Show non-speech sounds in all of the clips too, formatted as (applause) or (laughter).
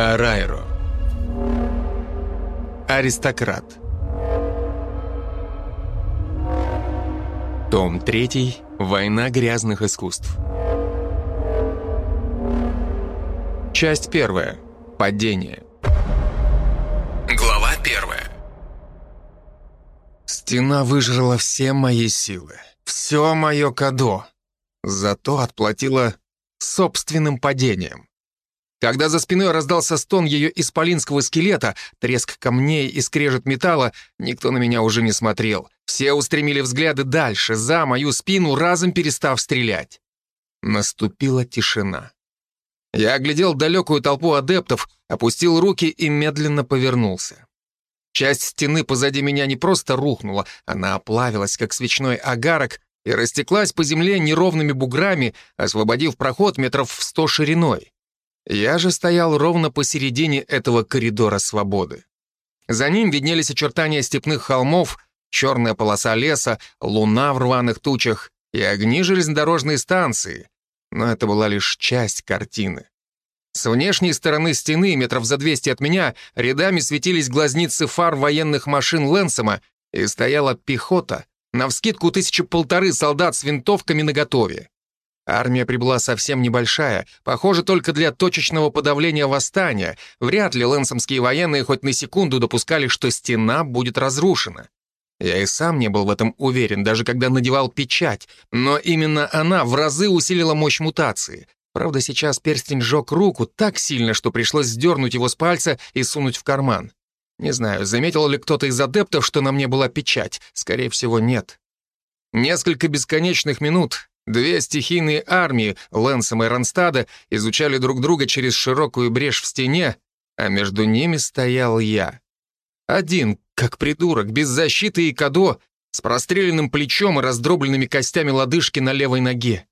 Арайро. Аристократ. Том 3. Война грязных искусств. Часть первая. Падение. Глава первая. Стена выжрала все мои силы, все мое кадо. Зато отплатила собственным падением. Когда за спиной раздался стон ее исполинского скелета, треск камней и скрежет металла, никто на меня уже не смотрел. Все устремили взгляды дальше, за мою спину, разом перестав стрелять. Наступила тишина. Я оглядел далекую толпу адептов, опустил руки и медленно повернулся. Часть стены позади меня не просто рухнула, она оплавилась, как свечной агарок, и растеклась по земле неровными буграми, освободив проход метров в сто шириной. Я же стоял ровно посередине этого коридора свободы. За ним виднелись очертания степных холмов, черная полоса леса, луна в рваных тучах и огни железнодорожной станции. Но это была лишь часть картины. С внешней стороны стены, метров за 200 от меня, рядами светились глазницы фар военных машин Лэнсома, и стояла пехота, навскидку тысячи полторы солдат с винтовками наготове. Армия прибыла совсем небольшая, похоже, только для точечного подавления восстания. Вряд ли лэнсомские военные хоть на секунду допускали, что стена будет разрушена. Я и сам не был в этом уверен, даже когда надевал печать, но именно она в разы усилила мощь мутации. Правда, сейчас перстень сжег руку так сильно, что пришлось сдернуть его с пальца и сунуть в карман. Не знаю, заметил ли кто-то из адептов, что на мне была печать. Скорее всего, нет. Несколько бесконечных минут Две стихийные армии, Лэнсом и Ронстада, изучали друг друга через широкую брешь в стене, а между ними стоял я. Один, как придурок, без защиты и кадо, с простреленным плечом и раздробленными костями лодыжки на левой ноге.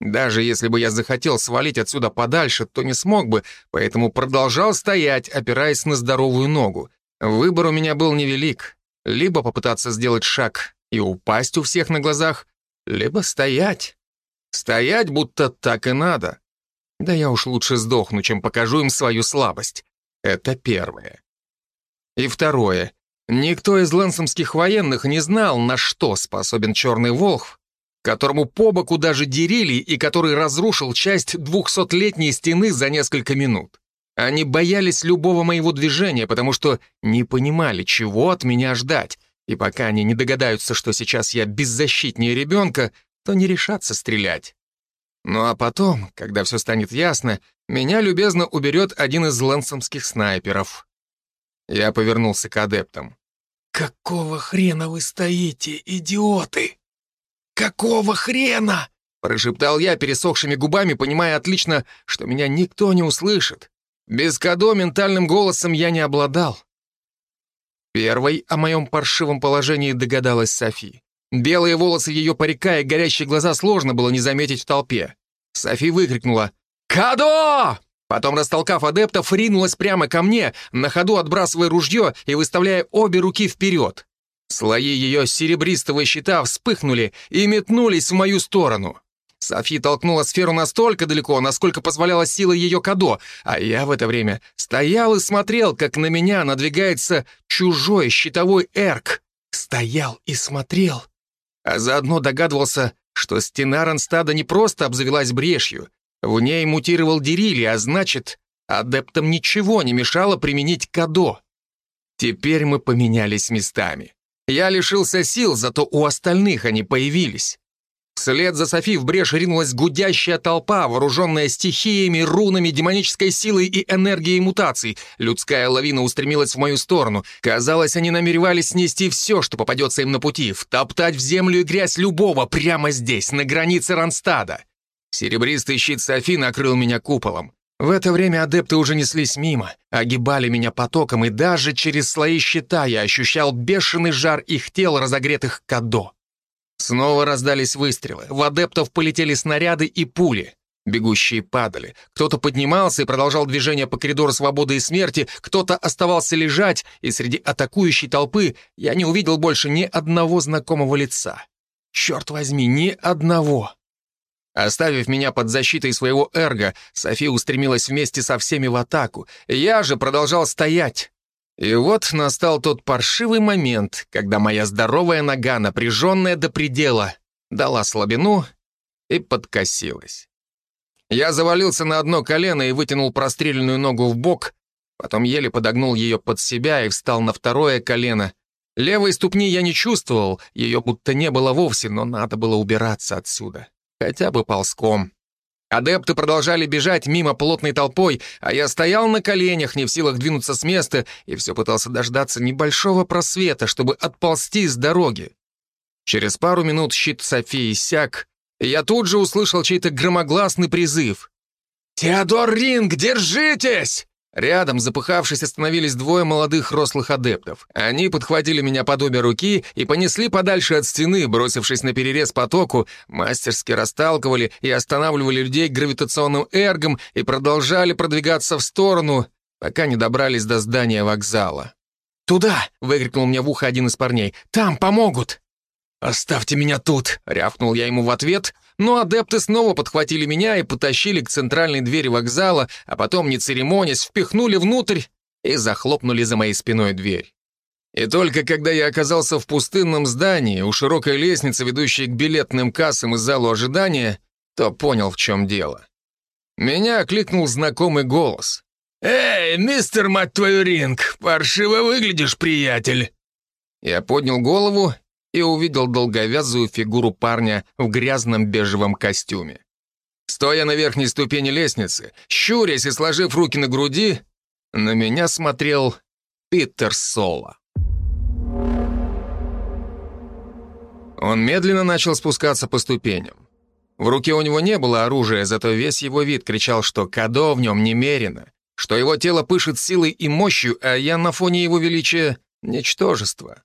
Даже если бы я захотел свалить отсюда подальше, то не смог бы, поэтому продолжал стоять, опираясь на здоровую ногу. Выбор у меня был невелик. Либо попытаться сделать шаг и упасть у всех на глазах, либо стоять. Стоять, будто так и надо. Да я уж лучше сдохну, чем покажу им свою слабость. Это первое. И второе. Никто из лансомских военных не знал, на что способен Черный Волхв, которому по боку даже дерили и который разрушил часть двухсотлетней стены за несколько минут. Они боялись любого моего движения, потому что не понимали, чего от меня ждать, и пока они не догадаются, что сейчас я беззащитнее ребенка, то не решатся стрелять. Ну а потом, когда все станет ясно, меня любезно уберет один из лансомских снайперов. Я повернулся к адептам. «Какого хрена вы стоите, идиоты? Какого хрена?» Прошептал я пересохшими губами, понимая отлично, что меня никто не услышит. Без кадо ментальным голосом я не обладал. Первой о моем паршивом положении догадалась Софи. Белые волосы ее парика и горящие глаза сложно было не заметить в толпе. Софи выкрикнула «Кадо!» Потом, растолкав адептов, ринулась прямо ко мне, на ходу отбрасывая ружье и выставляя обе руки вперед. Слои ее серебристого щита вспыхнули и метнулись в мою сторону. Софи толкнула сферу настолько далеко, насколько позволяла сила ее кадо, а я в это время стоял и смотрел, как на меня надвигается чужой щитовой эрк. Стоял и смотрел. А заодно догадывался, что стена Ронстада не просто обзавелась брешью. В ней мутировал Дерили, а значит, адептам ничего не мешало применить кадо. Теперь мы поменялись местами. Я лишился сил, зато у остальных они появились. Вслед за Софи в брешь ринулась гудящая толпа, вооруженная стихиями, рунами, демонической силой и энергией мутаций. Людская лавина устремилась в мою сторону. Казалось, они намеревались снести все, что попадется им на пути, втоптать в землю и грязь любого прямо здесь, на границе Ронстада. Серебристый щит Софи накрыл меня куполом. В это время адепты уже неслись мимо, огибали меня потоком, и даже через слои щита я ощущал бешеный жар их тел, разогретых кадо. Снова раздались выстрелы. В адептов полетели снаряды и пули. Бегущие падали. Кто-то поднимался и продолжал движение по коридору свободы и смерти, кто-то оставался лежать, и среди атакующей толпы я не увидел больше ни одного знакомого лица. Черт возьми, ни одного. Оставив меня под защитой своего эрга, София устремилась вместе со всеми в атаку. Я же продолжал стоять. И вот настал тот паршивый момент, когда моя здоровая нога, напряженная до предела, дала слабину и подкосилась. Я завалился на одно колено и вытянул простреленную ногу в бок, потом еле подогнул ее под себя и встал на второе колено. Левой ступни я не чувствовал, ее будто не было вовсе, но надо было убираться отсюда хотя бы ползком. Адепты продолжали бежать мимо плотной толпой, а я стоял на коленях, не в силах двинуться с места, и все пытался дождаться небольшого просвета, чтобы отползти с дороги. Через пару минут щит Софии иссяк, и я тут же услышал чей-то громогласный призыв. «Теодор Ринг, держитесь!» Рядом, запыхавшись, остановились двое молодых рослых адептов. Они подхватили меня под обе руки и понесли подальше от стены, бросившись на перерез потоку, мастерски расталкивали и останавливали людей гравитационным эргом и продолжали продвигаться в сторону, пока не добрались до здания вокзала. «Туда!» — выкрикнул мне в ухо один из парней. «Там помогут!» «Оставьте меня тут!» — рявкнул я ему в ответ, но адепты снова подхватили меня и потащили к центральной двери вокзала, а потом, не церемонясь, впихнули внутрь и захлопнули за моей спиной дверь. И только когда я оказался в пустынном здании, у широкой лестницы, ведущей к билетным кассам и залу ожидания, то понял, в чем дело. Меня окликнул знакомый голос. «Эй, мистер, мать твою, Ринг, паршиво выглядишь, приятель!» Я поднял голову и увидел долговязую фигуру парня в грязном бежевом костюме. Стоя на верхней ступени лестницы, щурясь и сложив руки на груди, на меня смотрел Питер Соло. Он медленно начал спускаться по ступеням. В руке у него не было оружия, зато весь его вид кричал, что кадо в нем немерено, что его тело пышет силой и мощью, а я на фоне его величия — ничтожество.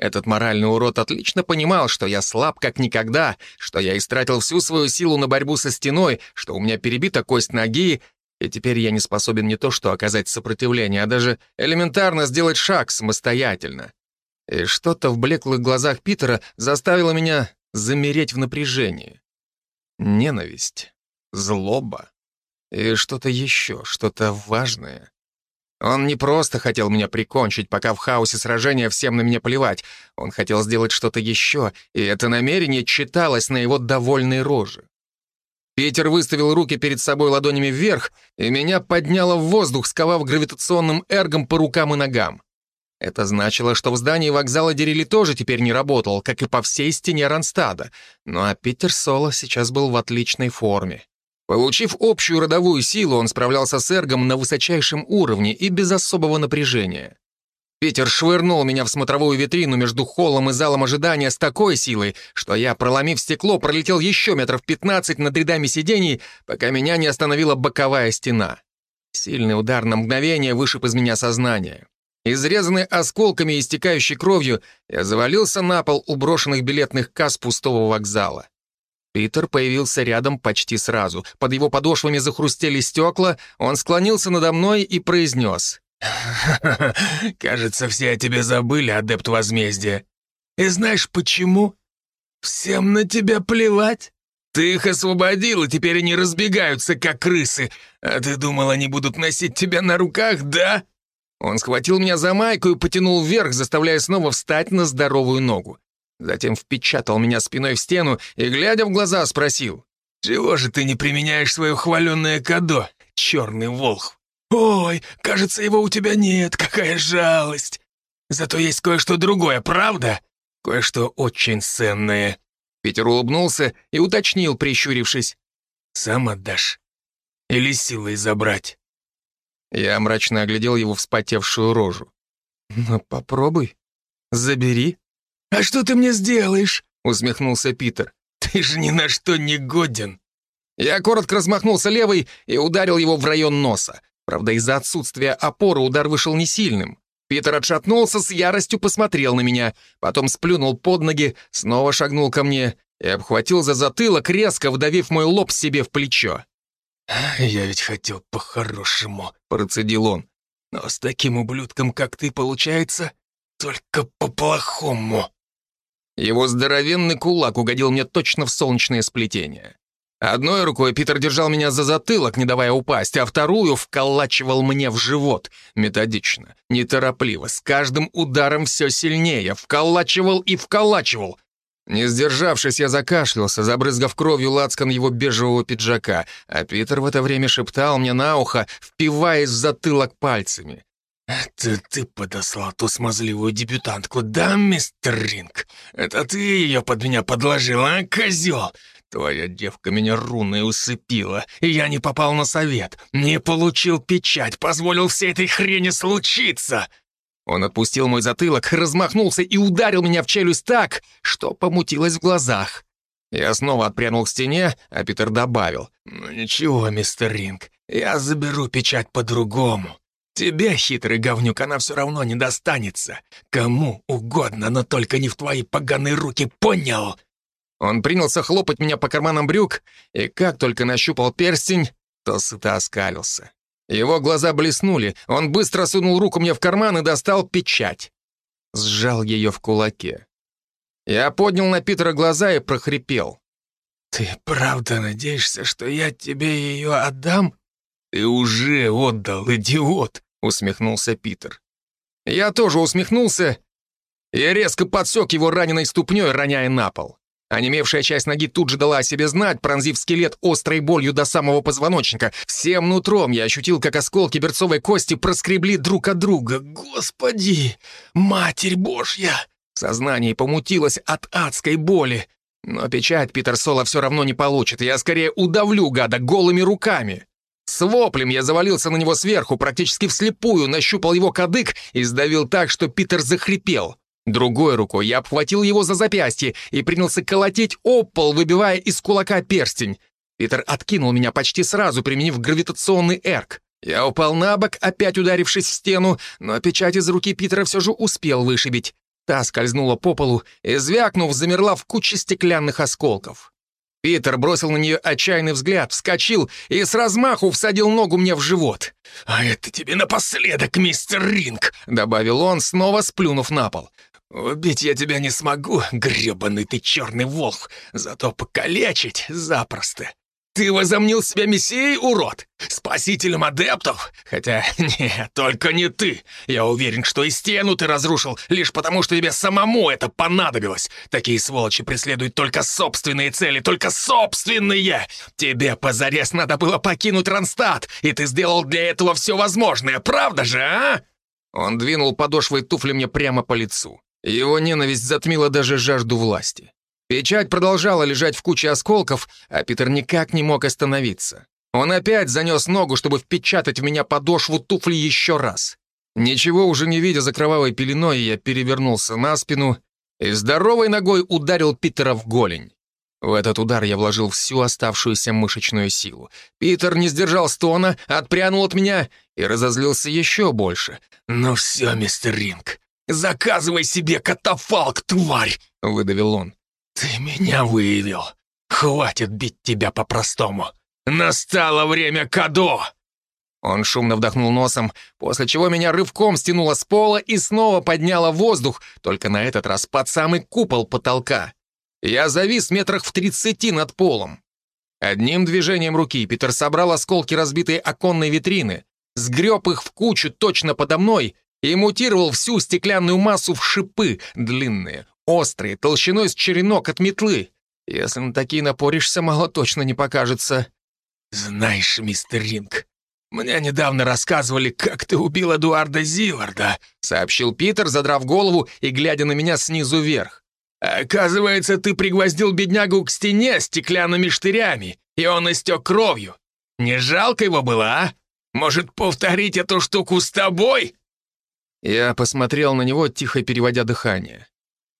Этот моральный урод отлично понимал, что я слаб как никогда, что я истратил всю свою силу на борьбу со стеной, что у меня перебита кость ноги, и теперь я не способен не то что оказать сопротивление, а даже элементарно сделать шаг самостоятельно. И что-то в блеклых глазах Питера заставило меня замереть в напряжении. Ненависть, злоба и что-то еще, что-то важное. Он не просто хотел меня прикончить, пока в хаосе сражения всем на меня плевать. Он хотел сделать что-то еще, и это намерение читалось на его довольной роже. Питер выставил руки перед собой ладонями вверх, и меня подняло в воздух, сковав гравитационным эргом по рукам и ногам. Это значило, что в здании вокзала Дерили тоже теперь не работал, как и по всей стене Ранстада. Ну а Питер Соло сейчас был в отличной форме. Получив общую родовую силу, он справлялся с эргом на высочайшем уровне и без особого напряжения. Питер швырнул меня в смотровую витрину между холлом и залом ожидания с такой силой, что я, проломив стекло, пролетел еще метров 15 над рядами сидений, пока меня не остановила боковая стена. Сильный удар на мгновение вышиб из меня сознание. Изрезанный осколками и истекающей кровью, я завалился на пол у брошенных билетных касс пустого вокзала. Питер появился рядом почти сразу. Под его подошвами захрустели стекла, он склонился надо мной и произнес. (laughs) «Кажется, все о тебе забыли, адепт возмездия. И знаешь почему? Всем на тебя плевать. Ты их освободил, и теперь они разбегаются, как крысы. А ты думал, они будут носить тебя на руках, да?» Он схватил меня за майку и потянул вверх, заставляя снова встать на здоровую ногу. Затем впечатал меня спиной в стену и, глядя в глаза, спросил. «Чего же ты не применяешь свое хваленное кадо, черный волх? Ой, кажется, его у тебя нет, какая жалость! Зато есть кое-что другое, правда? Кое-что очень ценное». Питер улыбнулся и уточнил, прищурившись. «Сам отдашь? Или силой забрать?» Я мрачно оглядел его вспотевшую рожу. «Ну, попробуй. Забери». «А что ты мне сделаешь?» — усмехнулся Питер. «Ты же ни на что не годен». Я коротко размахнулся левой и ударил его в район носа. Правда, из-за отсутствия опоры удар вышел не сильным. Питер отшатнулся, с яростью посмотрел на меня, потом сплюнул под ноги, снова шагнул ко мне и обхватил за затылок, резко вдавив мой лоб себе в плечо. «Я ведь хотел по-хорошему», — процедил он. «Но с таким ублюдком, как ты, получается, только по-плохому». Его здоровенный кулак угодил мне точно в солнечное сплетение. Одной рукой Питер держал меня за затылок, не давая упасть, а вторую вколачивал мне в живот. Методично, неторопливо, с каждым ударом все сильнее. Вколачивал и вколачивал. Не сдержавшись, я закашлялся, забрызгав кровью лацкан его бежевого пиджака, а Питер в это время шептал мне на ухо, впиваясь в затылок пальцами. «Это ты подослал ту смазливую дебютантку, да, мистер Ринг? Это ты ее под меня подложил, а, козел? Твоя девка меня руной усыпила, и я не попал на совет, не получил печать, позволил всей этой хрени случиться!» Он отпустил мой затылок, размахнулся и ударил меня в челюсть так, что помутилось в глазах. Я снова отпрянул к стене, а Питер добавил. «Ну ничего, мистер Ринг, я заберу печать по-другому. Тебе, хитрый говнюк, она все равно не достанется. Кому угодно, но только не в твои поганые руки, понял?» Он принялся хлопать меня по карманам брюк, и как только нащупал перстень, то сыто оскалился. Его глаза блеснули, он быстро сунул руку мне в карман и достал печать. Сжал ее в кулаке. Я поднял на Питера глаза и прохрипел. «Ты правда надеешься, что я тебе ее отдам?» «Ты уже отдал, идиот!» — усмехнулся Питер. Я тоже усмехнулся и резко подсек его раненой ступней, роняя на пол. Онемевшая часть ноги тут же дала о себе знать, пронзив скелет острой болью до самого позвоночника. Всем нутром я ощутил, как осколки берцовой кости проскребли друг от друга. Господи! Матерь Божья! Сознание помутилось от адской боли. Но печать Питер Соло все равно не получит. Я скорее удавлю гада голыми руками. С воплем я завалился на него сверху, практически вслепую, нащупал его кадык и сдавил так, что Питер захрипел. Другой рукой я обхватил его за запястье и принялся колотить об пол, выбивая из кулака перстень. Питер откинул меня почти сразу, применив гравитационный эрк. Я упал на бок, опять ударившись в стену, но печать из руки Питера все же успел вышибить. Та скользнула по полу и, звякнув, замерла в куче стеклянных осколков. Питер бросил на нее отчаянный взгляд, вскочил и с размаху всадил ногу мне в живот. «А это тебе напоследок, мистер Ринг!» — добавил он, снова сплюнув на пол. «Убить я тебя не смогу, гребаный ты черный волк, зато покалечить запросто. Ты возомнил себя мессией, урод? Спасителем адептов? Хотя, (laughs) нет, только не ты. Я уверен, что и стену ты разрушил, лишь потому, что тебе самому это понадобилось. Такие сволочи преследуют только собственные цели, только собственные. Тебе позарез надо было покинуть Ронстадт, и ты сделал для этого все возможное, правда же, а?» Он двинул подошвой туфли мне прямо по лицу. Его ненависть затмила даже жажду власти. Печать продолжала лежать в куче осколков, а Питер никак не мог остановиться. Он опять занес ногу, чтобы впечатать в меня подошву туфли еще раз. Ничего уже не видя за кровавой пеленой, я перевернулся на спину и здоровой ногой ударил Питера в голень. В этот удар я вложил всю оставшуюся мышечную силу. Питер не сдержал стона, отпрянул от меня и разозлился еще больше. «Ну все, мистер Ринг, «Заказывай себе катафалк, тварь!» — выдавил он. «Ты меня выявил. Хватит бить тебя по-простому. Настало время Кадо!» Он шумно вдохнул носом, после чего меня рывком стянуло с пола и снова подняло воздух, только на этот раз под самый купол потолка. Я завис метрах в тридцати над полом. Одним движением руки Питер собрал осколки разбитой оконной витрины, сгреб их в кучу точно подо мной и мутировал всю стеклянную массу в шипы, длинные, острые, толщиной с черенок от метлы. Если на такие напоришься, мало точно не покажется. «Знаешь, мистер Ринг, мне недавно рассказывали, как ты убил Эдуарда Зиварда», сообщил Питер, задрав голову и глядя на меня снизу вверх. «Оказывается, ты пригвоздил беднягу к стене стеклянными штырями, и он истек кровью. Не жалко его было, а? Может, повторить эту штуку с тобой?» Я посмотрел на него, тихо переводя дыхание.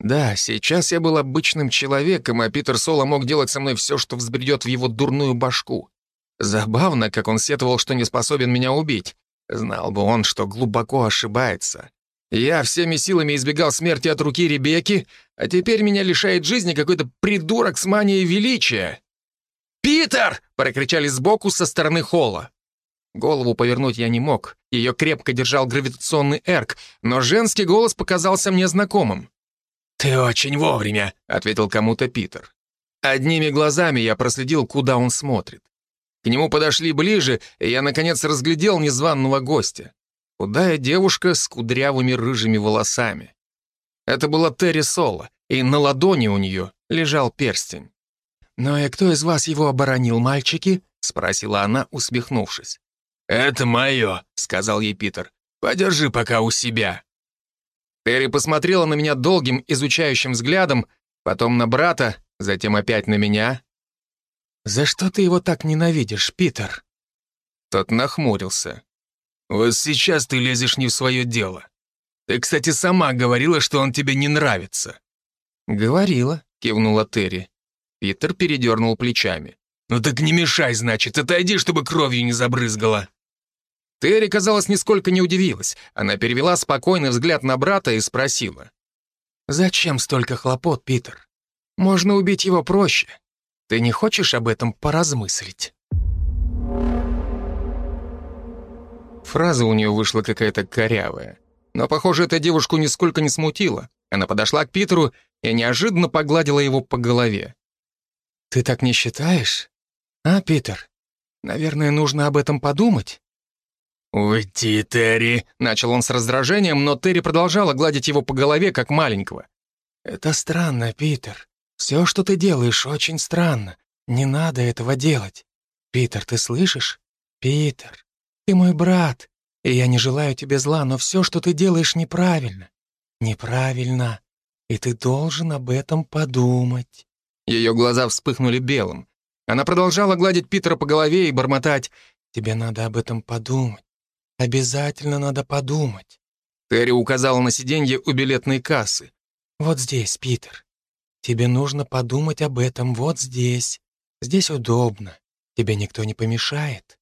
Да, сейчас я был обычным человеком, а Питер Соло мог делать со мной все, что взбредет в его дурную башку. Забавно, как он сетовал, что не способен меня убить. Знал бы он, что глубоко ошибается. Я всеми силами избегал смерти от руки Ребекки, а теперь меня лишает жизни какой-то придурок с манией величия. «Питер!» — прокричали сбоку со стороны холла. Голову повернуть я не мог. Ее крепко держал гравитационный эрк, но женский голос показался мне знакомым. «Ты очень вовремя», — ответил кому-то Питер. Одними глазами я проследил, куда он смотрит. К нему подошли ближе, и я, наконец, разглядел незваного гостя. Худая девушка с кудрявыми рыжими волосами. Это была Терри Соло, и на ладони у нее лежал перстень. «Ну и кто из вас его оборонил, мальчики?» — спросила она, усмехнувшись. «Это мое», — сказал ей Питер. «Подержи пока у себя». Терри посмотрела на меня долгим, изучающим взглядом, потом на брата, затем опять на меня. «За что ты его так ненавидишь, Питер?» Тот нахмурился. «Вот сейчас ты лезешь не в свое дело. Ты, кстати, сама говорила, что он тебе не нравится». «Говорила», — кивнула Терри. Питер передернул плечами. «Ну так не мешай, значит, отойди, чтобы кровью не забрызгала». Терри, казалось, нисколько не удивилась. Она перевела спокойный взгляд на брата и спросила. «Зачем столько хлопот, Питер? Можно убить его проще. Ты не хочешь об этом поразмыслить?» Фраза у нее вышла какая-то корявая. Но, похоже, эта девушку нисколько не смутила. Она подошла к Питеру и неожиданно погладила его по голове. «Ты так не считаешь? А, Питер? Наверное, нужно об этом подумать?» «Уйди, Терри!» — начал он с раздражением, но Терри продолжала гладить его по голове, как маленького. «Это странно, Питер. Все, что ты делаешь, очень странно. Не надо этого делать. Питер, ты слышишь? Питер, ты мой брат, и я не желаю тебе зла, но все, что ты делаешь, неправильно. Неправильно. И ты должен об этом подумать». Ее глаза вспыхнули белым. Она продолжала гладить Питера по голове и бормотать. «Тебе надо об этом подумать. Обязательно надо подумать». Терри указала на сиденье у билетной кассы. «Вот здесь, Питер. Тебе нужно подумать об этом вот здесь. Здесь удобно. Тебе никто не помешает».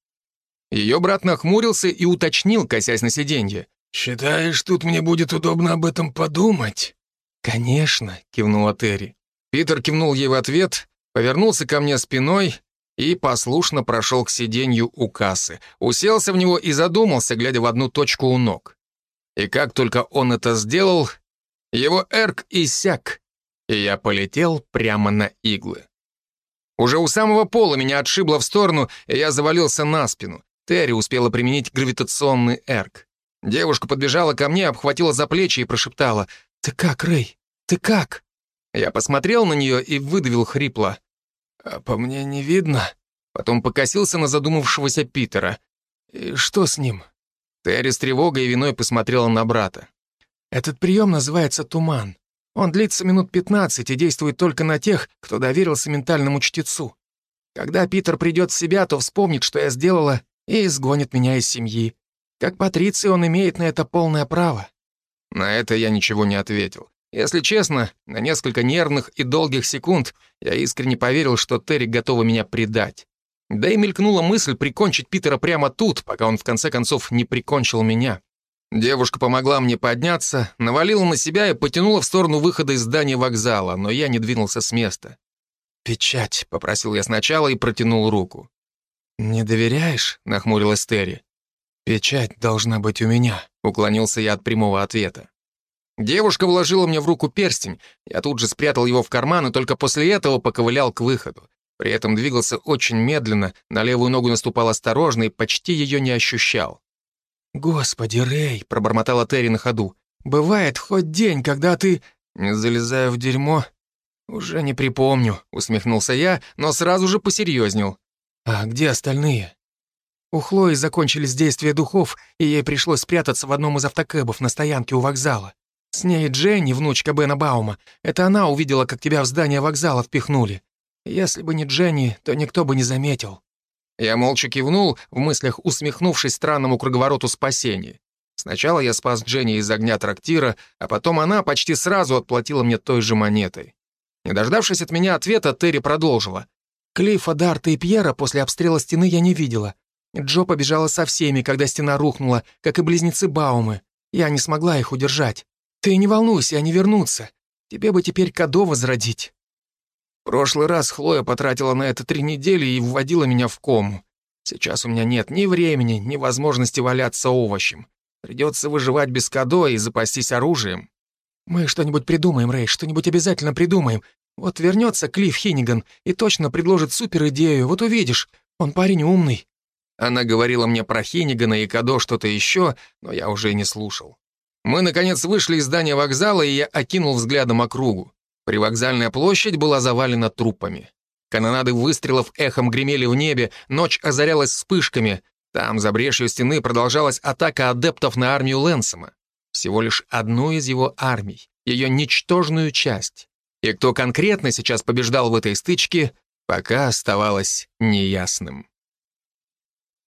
Ее брат нахмурился и уточнил, косясь на сиденье. «Считаешь, тут мне будет удобно об этом подумать?» «Конечно», — кивнула Терри. Питер кивнул ей в ответ, повернулся ко мне спиной и послушно прошел к сиденью у кассы, уселся в него и задумался, глядя в одну точку у ног. И как только он это сделал, его эрк иссяк, и я полетел прямо на иглы. Уже у самого пола меня отшибло в сторону, и я завалился на спину. Терри успела применить гравитационный эрк. Девушка подбежала ко мне, обхватила за плечи и прошептала «Ты как, Рэй? Ты как?» Я посмотрел на нее и выдавил хрипло. «А по мне не видно». Потом покосился на задумавшегося Питера. «И что с ним?» Терри с тревогой и виной посмотрела на брата. «Этот прием называется туман. Он длится минут 15 и действует только на тех, кто доверился ментальному чтецу. Когда Питер придет в себя, то вспомнит, что я сделала, и изгонит меня из семьи. Как Патриций он имеет на это полное право». На это я ничего не ответил. Если честно, на несколько нервных и долгих секунд я искренне поверил, что Терри готова меня предать. Да и мелькнула мысль прикончить Питера прямо тут, пока он в конце концов не прикончил меня. Девушка помогла мне подняться, навалила на себя и потянула в сторону выхода из здания вокзала, но я не двинулся с места. «Печать», — попросил я сначала и протянул руку. «Не доверяешь?» — нахмурилась Терри. «Печать должна быть у меня», — уклонился я от прямого ответа. Девушка вложила мне в руку перстень, я тут же спрятал его в карман и только после этого поковылял к выходу. При этом двигался очень медленно, на левую ногу наступал осторожно и почти ее не ощущал. «Господи, Рэй!» — пробормотала Терри на ходу. «Бывает хоть день, когда ты...» «Не залезая в дерьмо...» «Уже не припомню», — усмехнулся я, но сразу же посерьезнел. «А где остальные?» У Хлои закончились действия духов, и ей пришлось спрятаться в одном из автокэбов на стоянке у вокзала. С ней Дженни, внучка Бена Баума. Это она увидела, как тебя в здание вокзала впихнули. Если бы не Дженни, то никто бы не заметил». Я молча кивнул, в мыслях усмехнувшись странному круговороту спасения. Сначала я спас Дженни из огня трактира, а потом она почти сразу отплатила мне той же монетой. Не дождавшись от меня ответа, Терри продолжила. «Клиффа, Дарта и Пьера после обстрела стены я не видела. Джо побежала со всеми, когда стена рухнула, как и близнецы Баумы. Я не смогла их удержать. Ты не волнуйся, они вернутся. Тебе бы теперь Кадо возродить. Прошлый раз Хлоя потратила на это три недели и вводила меня в кому. Сейчас у меня нет ни времени, ни возможности валяться овощем. Придется выживать без Кадо и запастись оружием. Мы что-нибудь придумаем, Рэй, что-нибудь обязательно придумаем. Вот вернется Клифф Хинниган и точно предложит супер-идею, вот увидишь, он парень умный». Она говорила мне про Хиннигана и Кадо что-то еще, но я уже не слушал. Мы, наконец, вышли из здания вокзала, и я окинул взглядом округу. Привокзальная площадь была завалена трупами. Канонады выстрелов эхом гремели в небе, ночь озарялась вспышками. Там, за брешью стены, продолжалась атака адептов на армию Лэнсома. Всего лишь одну из его армий, ее ничтожную часть. И кто конкретно сейчас побеждал в этой стычке, пока оставалось неясным.